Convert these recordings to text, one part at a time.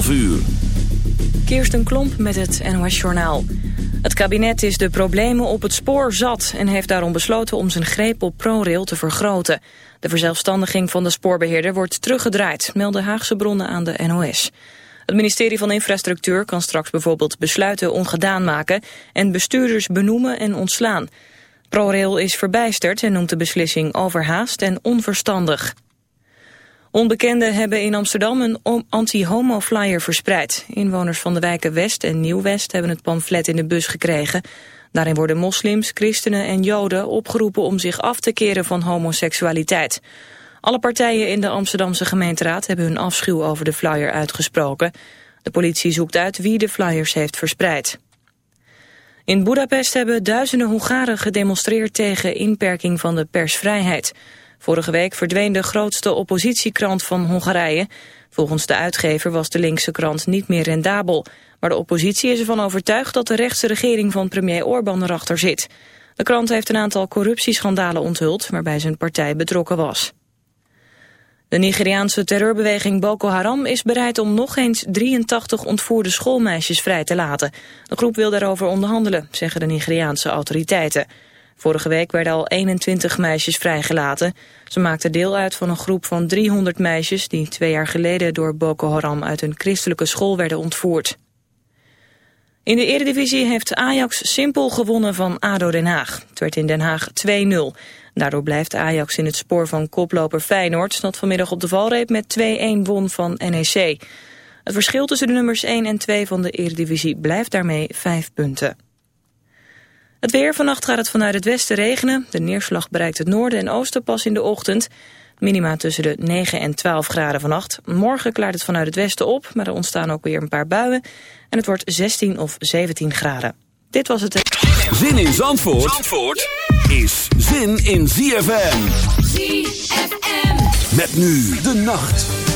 12 uur. Klomp met het NOS Journaal. Het kabinet is de problemen op het spoor zat... en heeft daarom besloten om zijn greep op ProRail te vergroten. De verzelfstandiging van de spoorbeheerder wordt teruggedraaid... melden Haagse bronnen aan de NOS. Het ministerie van Infrastructuur kan straks bijvoorbeeld besluiten ongedaan maken... en bestuurders benoemen en ontslaan. ProRail is verbijsterd en noemt de beslissing overhaast en onverstandig. Onbekenden hebben in Amsterdam een anti-homo-flyer verspreid. Inwoners van de wijken West en Nieuw-West hebben het pamflet in de bus gekregen. Daarin worden moslims, christenen en joden opgeroepen om zich af te keren van homoseksualiteit. Alle partijen in de Amsterdamse gemeenteraad hebben hun afschuw over de flyer uitgesproken. De politie zoekt uit wie de flyers heeft verspreid. In Budapest hebben duizenden Hongaren gedemonstreerd tegen inperking van de persvrijheid. Vorige week verdween de grootste oppositiekrant van Hongarije. Volgens de uitgever was de linkse krant niet meer rendabel. Maar de oppositie is ervan overtuigd dat de rechtse regering van premier Orbán erachter zit. De krant heeft een aantal corruptieschandalen onthuld waarbij zijn partij betrokken was. De Nigeriaanse terreurbeweging Boko Haram is bereid om nog eens 83 ontvoerde schoolmeisjes vrij te laten. De groep wil daarover onderhandelen, zeggen de Nigeriaanse autoriteiten. Vorige week werden al 21 meisjes vrijgelaten. Ze maakten deel uit van een groep van 300 meisjes... die twee jaar geleden door Boko Haram uit een christelijke school werden ontvoerd. In de eredivisie heeft Ajax simpel gewonnen van ADO Den Haag. Het werd in Den Haag 2-0. Daardoor blijft Ajax in het spoor van koploper Feyenoord... dat vanmiddag op de valreep met 2-1 won van NEC. Het verschil tussen de nummers 1 en 2 van de eredivisie blijft daarmee 5 punten. Het weer, vannacht gaat het vanuit het westen regenen. De neerslag bereikt het noorden en oosten pas in de ochtend. Minima tussen de 9 en 12 graden vannacht. Morgen klaart het vanuit het westen op, maar er ontstaan ook weer een paar buien. En het wordt 16 of 17 graden. Dit was het... Zin in Zandvoort, Zandvoort is zin in ZFM. ZFM. Met nu de nacht.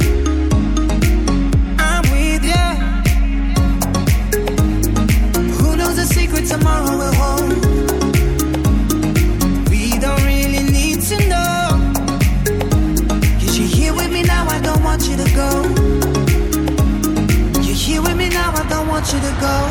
you to go.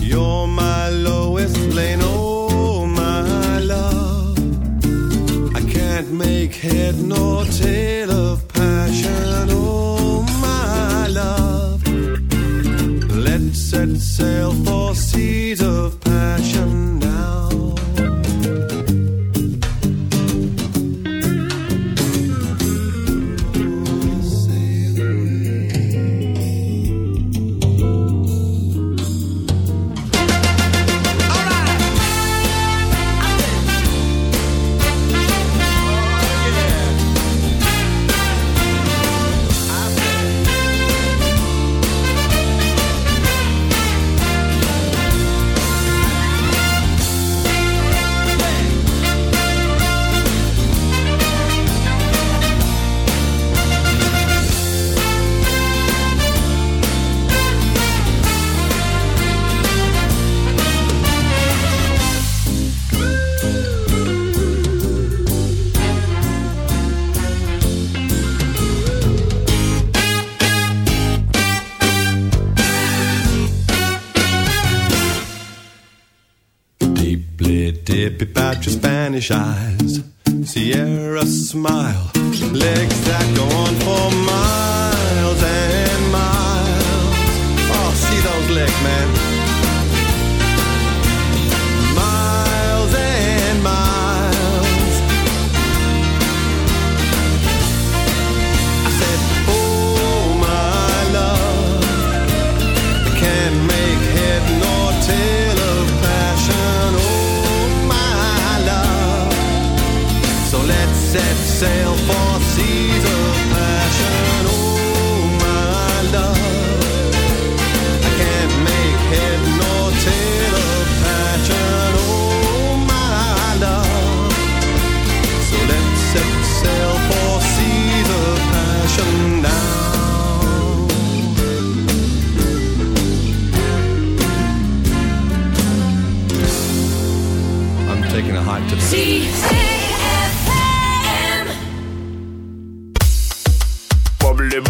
You're my lowest plane, oh my love. I can't make head nor tail of passion. shot. Caesar.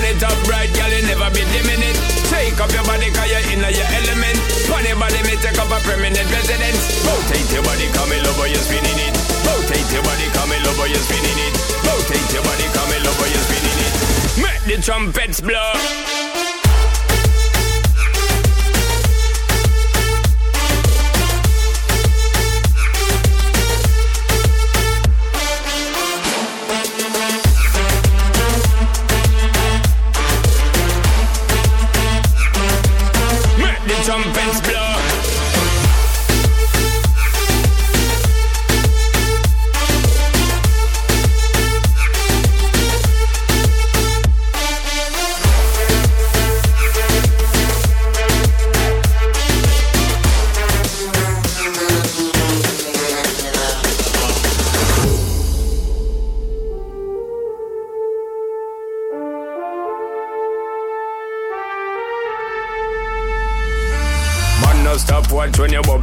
Turn it up right, girl, you never be dimming Take up your body, cause you're in your element. Funny body, me take up a permanent residence. Rotate your body, come in, how you're spinning it. Rotate your body, come in, how you're spinning it. Rotate your body, come in, how you're spinning it. Make the trumpets blow